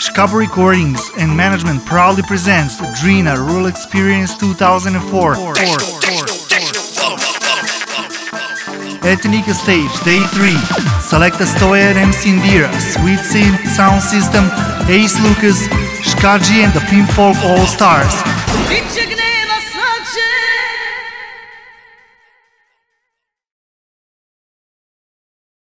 Shkab Recordings and Management proudly presents Drina Rural Experience 2004. Ethnica Stage, Day 3. Selecta Stoya and MC Indira, Sweet Sim, Sound System, Ace Lucas, Shkaji and the Pimp Folk All Stars.